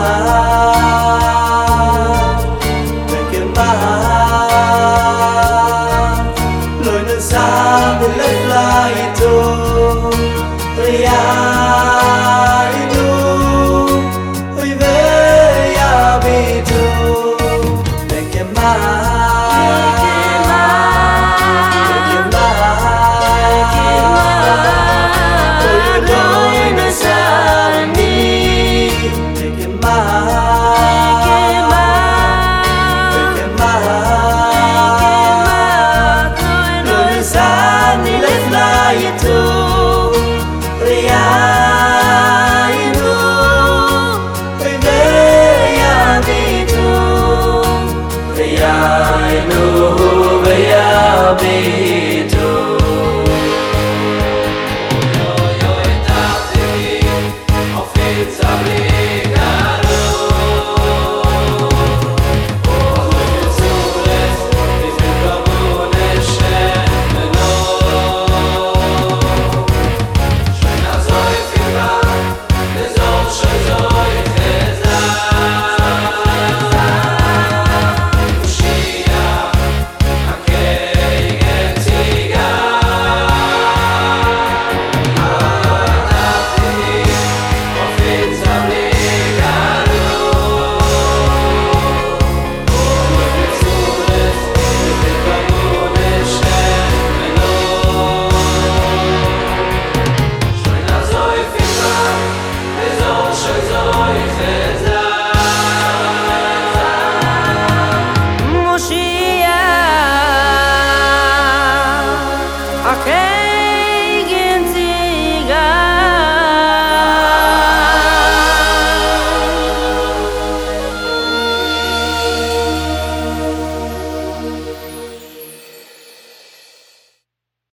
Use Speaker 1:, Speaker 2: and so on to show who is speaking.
Speaker 1: 啊 Stop it.